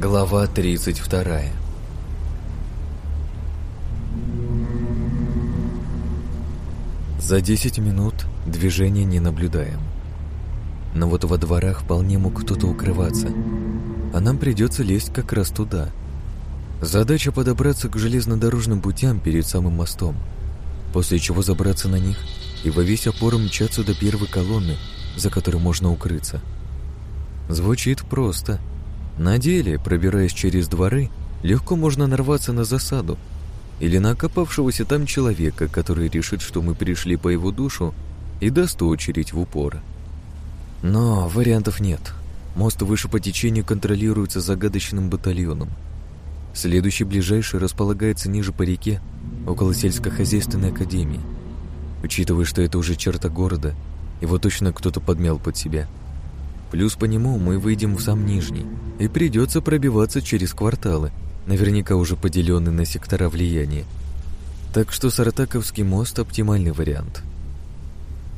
Глава 32 За 10 минут движения не наблюдаем. Но вот во дворах вполне мог кто-то укрываться, а нам придется лезть как раз туда. Задача подобраться к железнодорожным путям перед самым мостом, после чего забраться на них и во весь опор мчаться до первой колонны, за которой можно укрыться. Звучит просто — на деле, пробираясь через дворы, легко можно нарваться на засаду или на окопавшегося там человека, который решит, что мы пришли по его душу и даст очередь в упор. Но вариантов нет. Мост выше по течению контролируется загадочным батальоном. Следующий ближайший располагается ниже по реке, около сельскохозяйственной академии. Учитывая, что это уже черта города, его точно кто-то подмял под себя – Плюс по нему мы выйдем в сам Нижний, и придется пробиваться через кварталы, наверняка уже поделенные на сектора влияния. Так что Сартаковский мост – оптимальный вариант.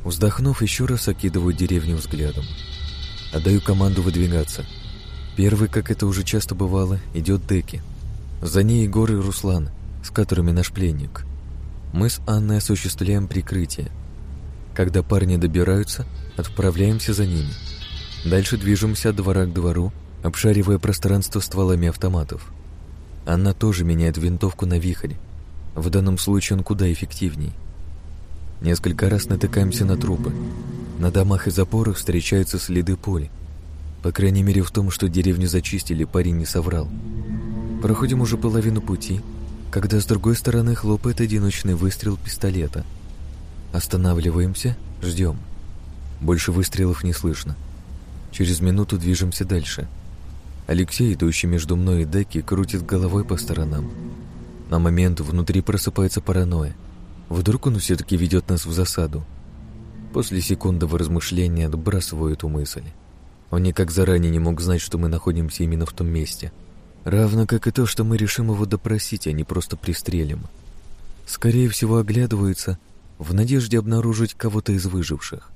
Вздохнув, еще раз окидываю деревню взглядом. Отдаю команду выдвигаться. Первый, как это уже часто бывало, идет Деки. За ней Егор и Руслан, с которыми наш пленник. Мы с Анной осуществляем прикрытие. Когда парни добираются, отправляемся за ними – Дальше движемся от двора к двору, обшаривая пространство стволами автоматов. Анна тоже меняет винтовку на вихрь. В данном случае он куда эффективней. Несколько раз натыкаемся на трупы. На домах и запорах встречаются следы пуль. По крайней мере, в том, что деревню зачистили, парень не соврал. Проходим уже половину пути, когда с другой стороны хлопает одиночный выстрел пистолета. Останавливаемся, ждем. Больше выстрелов не слышно. Через минуту движемся дальше. Алексей, идущий между мной и Деки, крутит головой по сторонам. На момент внутри просыпается паранойя. Вдруг он все-таки ведет нас в засаду. После секундного размышления отбрасываю эту мысль. Он никак заранее не мог знать, что мы находимся именно в том месте. Равно как и то, что мы решим его допросить, а не просто пристрелим. Скорее всего, оглядывается в надежде обнаружить кого-то из выживших.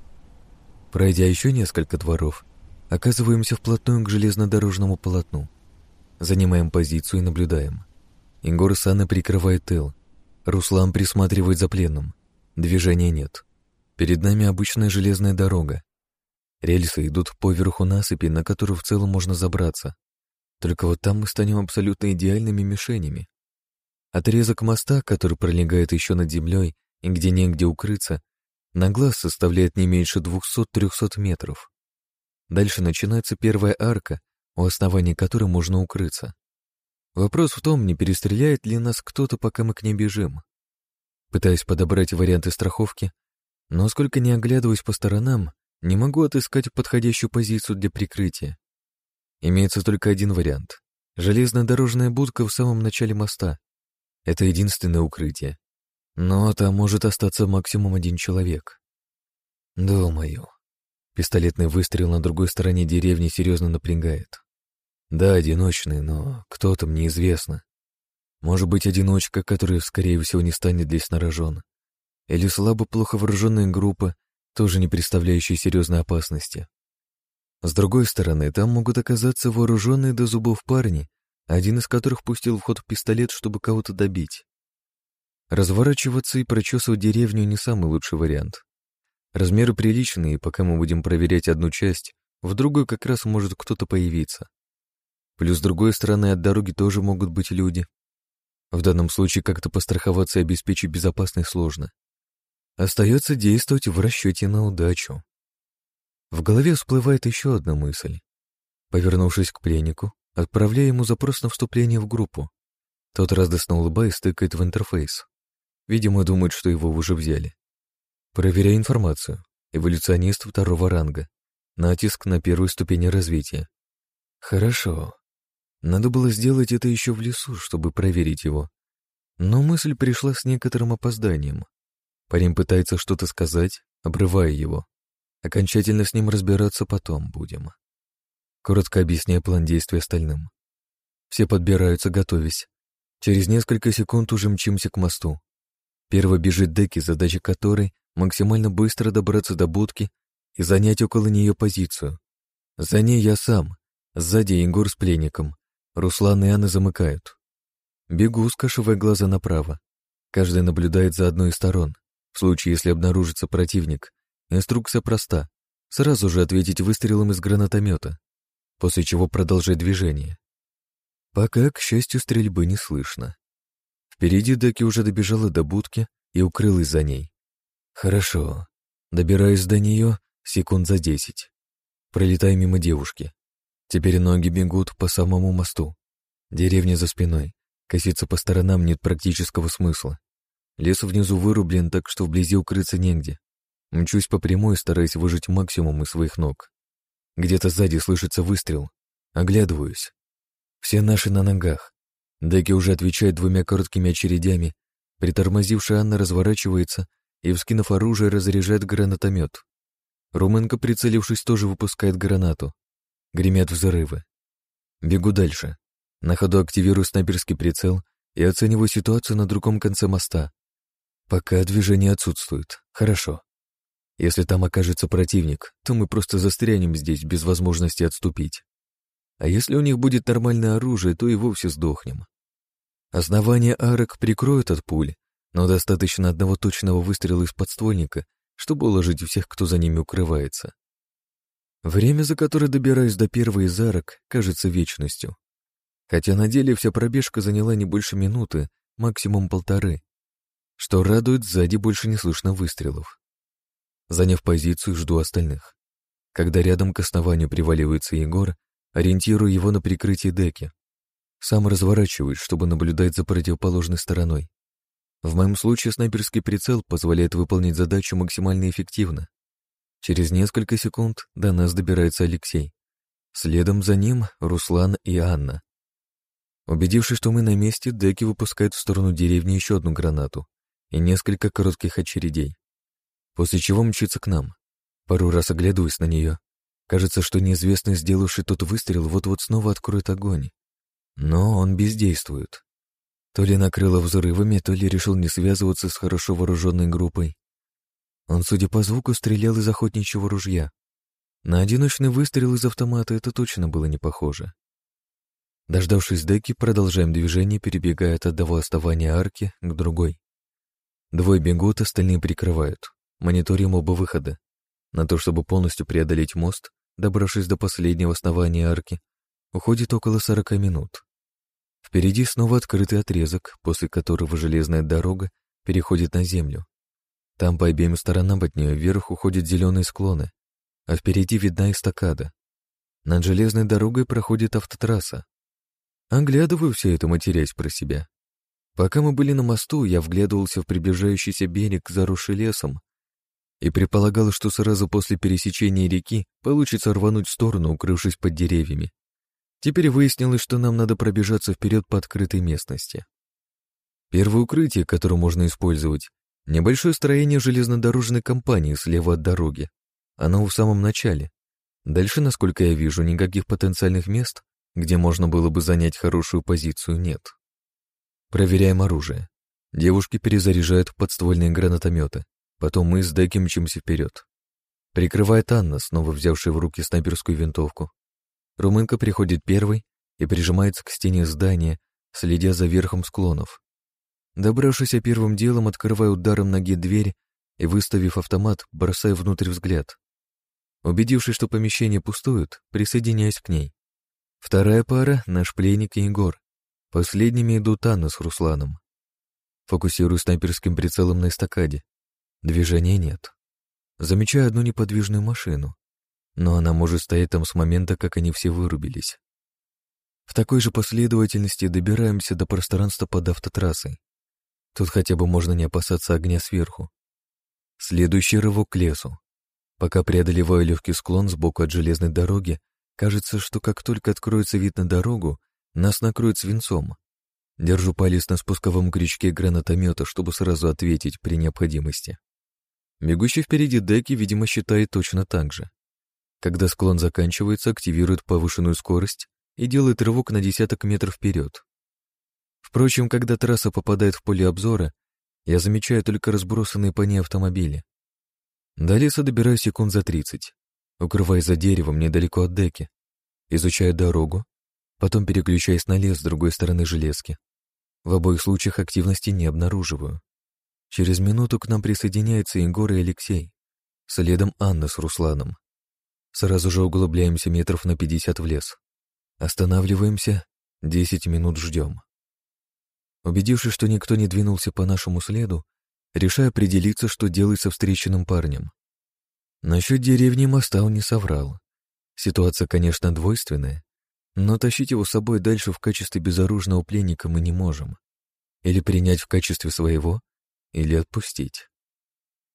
Пройдя еще несколько дворов, Оказываемся вплотную к железнодорожному полотну. Занимаем позицию и наблюдаем. Ингор Сана прикрывает тыл. Руслан присматривает за пленным. Движения нет. Перед нами обычная железная дорога. Рельсы идут поверху насыпи, на которую в целом можно забраться. Только вот там мы станем абсолютно идеальными мишенями. Отрезок моста, который пролегает еще над землей и где негде укрыться, на глаз составляет не меньше 200-300 метров. Дальше начинается первая арка, у основания которой можно укрыться. Вопрос в том, не перестреляет ли нас кто-то, пока мы к ней бежим. Пытаюсь подобрать варианты страховки, но сколько не оглядываюсь по сторонам, не могу отыскать подходящую позицию для прикрытия. Имеется только один вариант. Железнодорожная будка в самом начале моста. Это единственное укрытие. Но там может остаться максимум один человек. Думаю, Пистолетный выстрел на другой стороне деревни серьезно напрягает. Да, одиночный, но кто там неизвестно. Может быть, одиночка, который, скорее всего, не станет здесь нарожен. Или слабо плохо вооруженная группа, тоже не представляющая серьезной опасности. С другой стороны, там могут оказаться вооруженные до зубов парни, один из которых пустил в ход пистолет, чтобы кого-то добить. Разворачиваться и прочесывать деревню не самый лучший вариант. Размеры приличные, и пока мы будем проверять одну часть, в другой как раз может кто-то появиться. Плюс с другой стороны от дороги тоже могут быть люди. В данном случае как-то постраховаться и обеспечить безопасность сложно. Остается действовать в расчете на удачу. В голове всплывает еще одна мысль. Повернувшись к пленнику, отправляю ему запрос на вступление в группу. Тот радостно улыбаясь стыкает в интерфейс. Видимо, думает, что его уже взяли. Проверяй информацию. Эволюционист второго ранга. Натиск на первой ступени развития. Хорошо. Надо было сделать это еще в лесу, чтобы проверить его. Но мысль пришла с некоторым опозданием. Парень пытается что-то сказать, обрывая его. Окончательно с ним разбираться потом будем. Коротко объясняя план действий остальным. Все подбираются, готовясь. Через несколько секунд уже мчимся к мосту. Первый бежит Деки, задача которой максимально быстро добраться до будки и занять около нее позицию. За ней я сам, сзади Егор с пленником. Руслан и Анна замыкают. Бегу, скашивая глаза направо. Каждый наблюдает за одной из сторон. В случае, если обнаружится противник, инструкция проста. Сразу же ответить выстрелом из гранатомета, после чего продолжать движение. Пока, к счастью, стрельбы не слышно. Впереди Деки уже добежала до будки и укрылась за ней. Хорошо. Добираюсь до нее секунд за десять. Пролетаю мимо девушки. Теперь ноги бегут по самому мосту. Деревня за спиной. Коситься по сторонам нет практического смысла. Лес внизу вырублен, так что вблизи укрыться негде. Мчусь по прямой, стараясь выжить максимум из своих ног. Где-то сзади слышится выстрел. Оглядываюсь. Все наши на ногах. Деки уже отвечает двумя короткими очередями. Притормозившая Анна разворачивается и, вскинув оружие, разряжает гранатомет. Румынка, прицелившись, тоже выпускает гранату. Гремят взрывы. Бегу дальше. На ходу активирую снайперский прицел и оцениваю ситуацию на другом конце моста. Пока движение отсутствует. Хорошо. Если там окажется противник, то мы просто застрянем здесь без возможности отступить. А если у них будет нормальное оружие, то и вовсе сдохнем. Основание арок прикроют от пуль, но достаточно одного точного выстрела из подствольника, чтобы уложить всех, кто за ними укрывается. Время, за которое добираюсь до первой из арок, кажется вечностью. Хотя на деле вся пробежка заняла не больше минуты, максимум полторы. Что радует, сзади больше не слышно выстрелов. Заняв позицию, жду остальных. Когда рядом к основанию приваливается Егор, ориентирую его на прикрытие деки. Сам разворачиваюсь, чтобы наблюдать за противоположной стороной. В моем случае снайперский прицел позволяет выполнить задачу максимально эффективно. Через несколько секунд до нас добирается Алексей. Следом за ним Руслан и Анна. Убедившись, что мы на месте, Деки выпускает в сторону деревни еще одну гранату и несколько коротких очередей после чего мчится к нам. Пару раз оглядываюсь на нее. Кажется, что неизвестный, сделавший тот выстрел, вот-вот снова откроет огонь. Но он бездействует. То ли накрыло взрывами, то ли решил не связываться с хорошо вооруженной группой. Он, судя по звуку, стрелял из охотничьего ружья. На одиночный выстрел из автомата это точно было не похоже. Дождавшись деки, продолжаем движение, перебегая от одного оставания арки к другой. Двое бегут, остальные прикрывают. Мониторим оба выхода. На то, чтобы полностью преодолеть мост, добравшись до последнего основания арки, уходит около 40 минут. Впереди снова открытый отрезок, после которого железная дорога переходит на землю. Там по обеим сторонам от нее вверх уходят зеленые склоны, а впереди видна эстакада. Над железной дорогой проходит автотрасса. Оглядываю все это, матерясь про себя. Пока мы были на мосту, я вглядывался в приближающийся берег, заросший лесом, и предполагал, что сразу после пересечения реки получится рвануть в сторону, укрывшись под деревьями. Теперь выяснилось, что нам надо пробежаться вперед по открытой местности. Первое укрытие, которое можно использовать, небольшое строение железнодорожной компании слева от дороги. Оно в самом начале. Дальше, насколько я вижу, никаких потенциальных мест, где можно было бы занять хорошую позицию, нет. Проверяем оружие. Девушки перезаряжают подствольные гранатометы. Потом мы с Деки мчимся вперед. Прикрывает Анна, снова взявшая в руки снайперскую винтовку. Румынка приходит первой и прижимается к стене здания, следя за верхом склонов. Добравшись первым делом, открываю ударом ноги дверь и, выставив автомат, бросаю внутрь взгляд. Убедившись, что помещение пустует, присоединяюсь к ней. Вторая пара — наш пленник и Егор. Последними идут Анна с Русланом. Фокусирую снайперским прицелом на эстакаде. Движения нет. Замечаю одну неподвижную машину, но она может стоять там с момента, как они все вырубились. В такой же последовательности добираемся до пространства под автотрассой. Тут хотя бы можно не опасаться огня сверху. Следующий рывок к лесу. Пока преодолеваю легкий склон сбоку от железной дороги, кажется, что как только откроется вид на дорогу, нас накроют свинцом. Держу палец на спусковом крючке гранатомета, чтобы сразу ответить при необходимости. Бегущий впереди Деки, видимо, считает точно так же. Когда склон заканчивается, активирует повышенную скорость и делает рывок на десяток метров вперед. Впрочем, когда трасса попадает в поле обзора, я замечаю только разбросанные по ней автомобили. До леса добираюсь секунд за тридцать, укрываясь за деревом недалеко от деки, изучаю дорогу потом переключаясь на лес с другой стороны железки. В обоих случаях активности не обнаруживаю. Через минуту к нам присоединяются Егор и Алексей. Следом Анна с Русланом. Сразу же углубляемся метров на 50 в лес. Останавливаемся, 10 минут ждем. Убедившись, что никто не двинулся по нашему следу, решаю определиться, что делать со встреченным парнем. Насчет деревни моста он не соврал. Ситуация, конечно, двойственная, но тащить его с собой дальше в качестве безоружного пленника мы не можем. Или принять в качестве своего, или отпустить.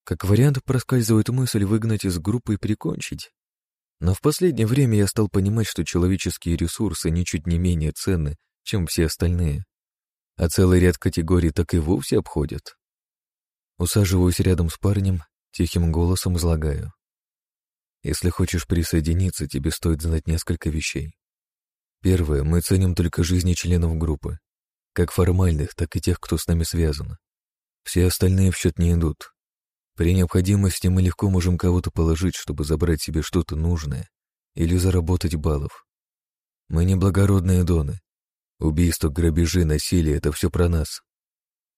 Как вариант проскальзывает мысль выгнать из группы и прикончить. Но в последнее время я стал понимать, что человеческие ресурсы ничуть не менее ценны, чем все остальные. А целый ряд категорий так и вовсе обходят. Усаживаюсь рядом с парнем, тихим голосом излагаю. Если хочешь присоединиться, тебе стоит знать несколько вещей. Первое, мы ценим только жизни членов группы, как формальных, так и тех, кто с нами связан. Все остальные в счет не идут. При необходимости мы легко можем кого-то положить, чтобы забрать себе что-то нужное или заработать баллов. Мы не благородные доны. Убийства, грабежи, насилие — это все про нас.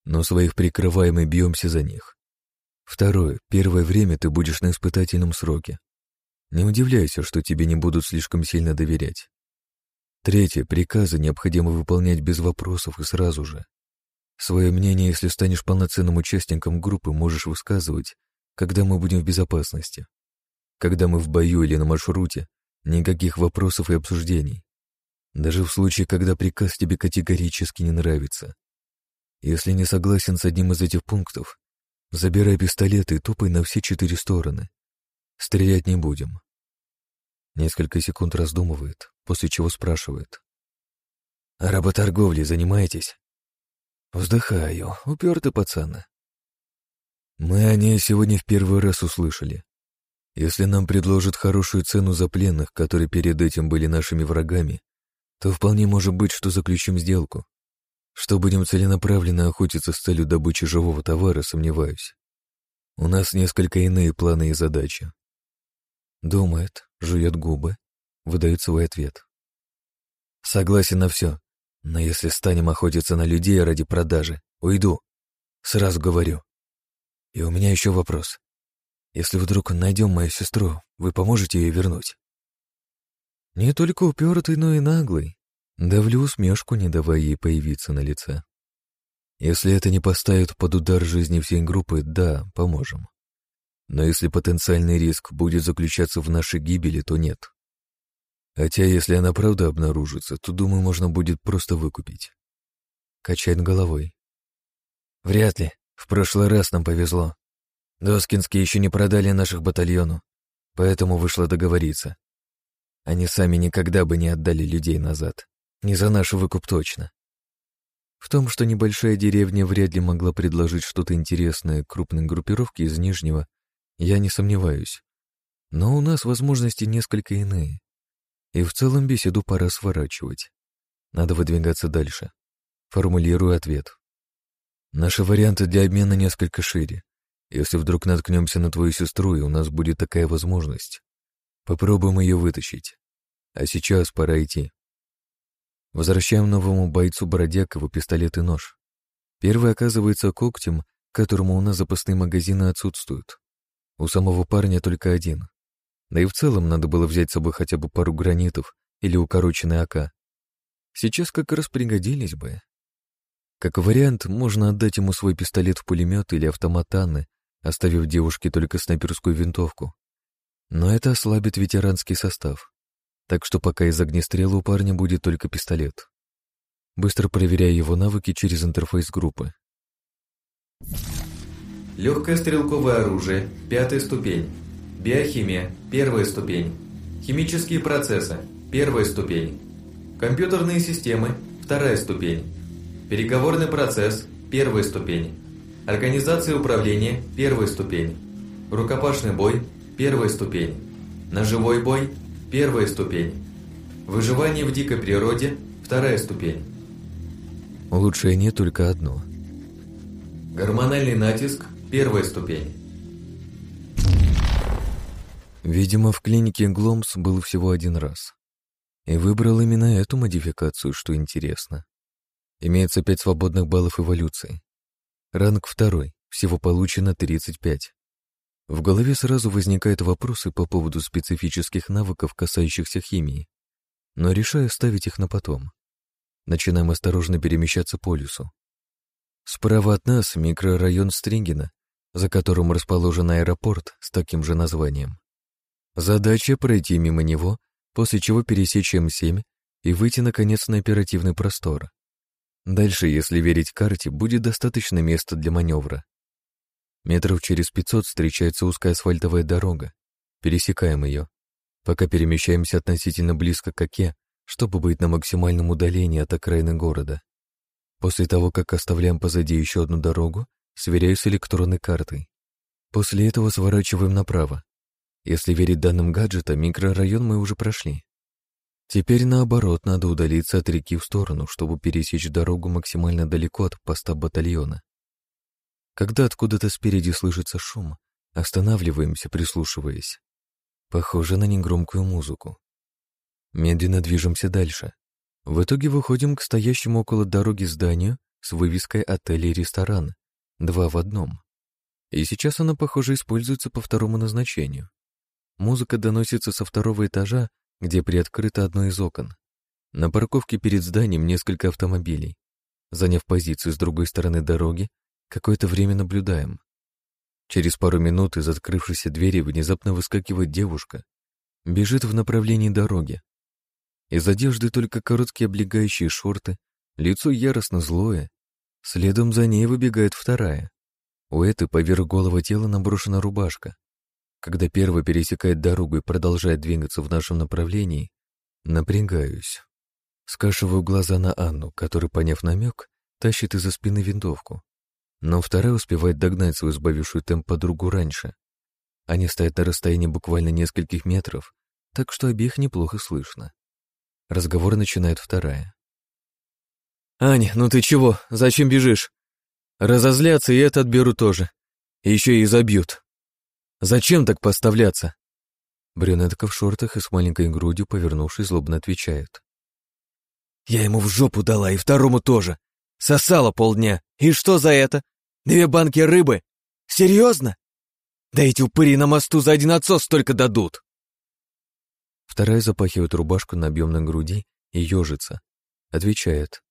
Но своих прикрываем и бьемся за них. Второе. Первое время ты будешь на испытательном сроке. Не удивляйся, что тебе не будут слишком сильно доверять. Третье. Приказы необходимо выполнять без вопросов и сразу же. Свое мнение, если станешь полноценным участником группы, можешь высказывать, когда мы будем в безопасности. Когда мы в бою или на маршруте, никаких вопросов и обсуждений. Даже в случае, когда приказ тебе категорически не нравится. Если не согласен с одним из этих пунктов, забирай пистолет и тупай на все четыре стороны. Стрелять не будем. Несколько секунд раздумывает, после чего спрашивает. «А работорговлей занимаетесь?» Вздыхаю, упертый пацаны. Мы о ней сегодня в первый раз услышали. Если нам предложат хорошую цену за пленных, которые перед этим были нашими врагами, то вполне может быть, что заключим сделку. Что будем целенаправленно охотиться с целью добычи живого товара, сомневаюсь. У нас несколько иные планы и задачи. Думает, жует губы, выдает свой ответ. Согласен на все, но если станем охотиться на людей ради продажи, уйду. Сразу говорю. И у меня еще вопрос. Если вдруг найдем мою сестру, вы поможете ее вернуть? Не только упертый, но и наглый. Давлю усмешку, не давая ей появиться на лице. Если это не поставит под удар жизни всей группы, да, поможем. Но если потенциальный риск будет заключаться в нашей гибели, то нет. Хотя, если она правда обнаружится, то, думаю, можно будет просто выкупить. Качает головой. Вряд ли. В прошлый раз нам повезло. Доскинские еще не продали наших батальону, поэтому вышло договориться. Они сами никогда бы не отдали людей назад. Не за наш выкуп точно. В том, что небольшая деревня вряд ли могла предложить что-то интересное крупной группировке из Нижнего, я не сомневаюсь. Но у нас возможности несколько иные. И в целом беседу пора сворачивать. Надо выдвигаться дальше. Формулирую ответ. Наши варианты для обмена несколько шире. Если вдруг наткнемся на твою сестру, и у нас будет такая возможность, попробуем ее вытащить. А сейчас пора идти. Возвращаем новому бойцу Бородякову пистолет и нож. Первый оказывается когтем, которому у нас запасные магазины отсутствуют. У самого парня только один. Да и в целом надо было взять с собой хотя бы пару гранитов или укороченный АК. Сейчас как раз пригодились бы. Как вариант, можно отдать ему свой пистолет-пулемет или автомат Анны, оставив девушке только снайперскую винтовку. Но это ослабит ветеранский состав. Так что пока из огнестрела у парня будет только пистолет. Быстро проверяю его навыки через интерфейс группы. Легкое стрелковое оружие, пятая ступень. Биохимия, первая ступень. Химические процессы, первая ступень. Компьютерные системы, вторая ступень. Переговорный процесс, первая ступень. Организация управления, первая ступень. Рукопашный бой, первая ступень. Ножевой бой, первая ступень. Выживание в дикой природе, вторая ступень. Улучшение только одно. Гормональный натиск, Первая ступень. Видимо, в клинике Гломс был всего один раз. И выбрал именно эту модификацию, что интересно. Имеется пять свободных баллов эволюции. Ранг второй, всего получено 35. В голове сразу возникают вопросы по поводу специфических навыков, касающихся химии, но решаю ставить их на потом. Начинаем осторожно перемещаться по лесу. Справа от нас микрорайон Стрингена, за которым расположен аэропорт с таким же названием. Задача — пройти мимо него, после чего пересечь М7 и выйти, наконец, на оперативный простор. Дальше, если верить карте, будет достаточно места для маневра. Метров через 500 встречается узкая асфальтовая дорога. Пересекаем ее. Пока перемещаемся относительно близко к оке, чтобы быть на максимальном удалении от окраины города. После того, как оставляем позади еще одну дорогу, сверяю с электронной картой. После этого сворачиваем направо. Если верить данным гаджета, микрорайон мы уже прошли. Теперь наоборот, надо удалиться от реки в сторону, чтобы пересечь дорогу максимально далеко от поста батальона. Когда откуда-то спереди слышится шум, останавливаемся, прислушиваясь. Похоже на негромкую музыку. Медленно движемся дальше. В итоге выходим к стоящему около дороги зданию с вывеской «Отель и ресторан». Два в одном. И сейчас она, похоже, используется по второму назначению. Музыка доносится со второго этажа, где приоткрыто одно из окон. На парковке перед зданием несколько автомобилей. Заняв позицию с другой стороны дороги, Какое-то время наблюдаем. Через пару минут из открывшейся двери внезапно выскакивает девушка. Бежит в направлении дороги. Из одежды только короткие облегающие шорты, лицо яростно злое. Следом за ней выбегает вторая. У этой поверх голого тела наброшена рубашка. Когда первая пересекает дорогу и продолжает двигаться в нашем направлении, напрягаюсь. Скашиваю глаза на Анну, который, поняв намек, тащит из-за спины винтовку но вторая успевает догнать свою сбавившую темп подругу раньше. Они стоят на расстоянии буквально нескольких метров, так что обеих неплохо слышно. Разговор начинает вторая. «Аня, ну ты чего? Зачем бежишь? Разозлятся и это отберу тоже. Еще и забьют. Зачем так поставляться?» Брюнетка в шортах и с маленькой грудью, повернувшись, злобно отвечает. «Я ему в жопу дала, и второму тоже. Сосала полдня. И что за это? Две банки рыбы? Серьезно? Да эти упыри на мосту за один отсос столько дадут. Вторая запахивает рубашку на объемной груди и ежится. Отвечает.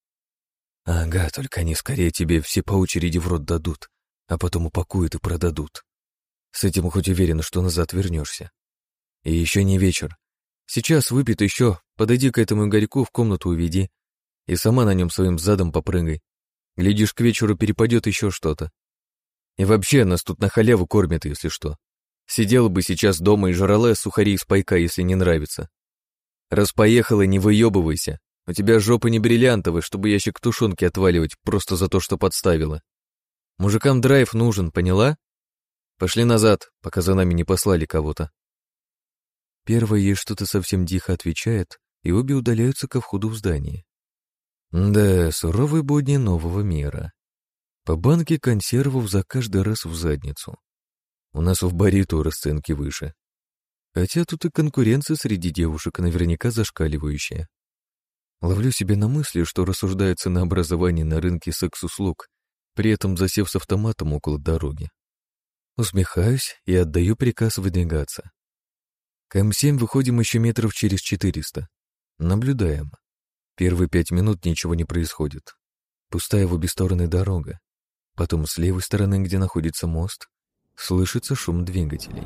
Ага, только они скорее тебе все по очереди в рот дадут, а потом упакуют и продадут. С этим хоть уверен, что назад вернешься. И еще не вечер. Сейчас выпьет еще, подойди к этому Игорьку в комнату уведи и сама на нем своим задом попрыгай. Глядишь, к вечеру перепадет еще что-то. И вообще нас тут на халяву кормят, если что. Сидела бы сейчас дома и жрала сухари из пайка, если не нравится. Раз поехала, не выебывайся. У тебя жопа не бриллиантовая, чтобы ящик тушенки отваливать просто за то, что подставила. Мужикам драйв нужен, поняла? Пошли назад, пока за нами не послали кого-то. Первая ей что-то совсем тихо отвечает, и обе удаляются ко входу в здание. Да, суровые будни нового мира. По банке консервов за каждый раз в задницу. У нас в баре то расценки выше. Хотя тут и конкуренция среди девушек наверняка зашкаливающая. Ловлю себя на мысли, что рассуждает ценообразование на рынке секс-услуг, при этом засев с автоматом около дороги. Усмехаюсь и отдаю приказ выдвигаться. К М7 выходим еще метров через 400. Наблюдаем. Первые пять минут ничего не происходит. Пустая в обе стороны дорога. Потом с левой стороны, где находится мост, слышится шум двигателей.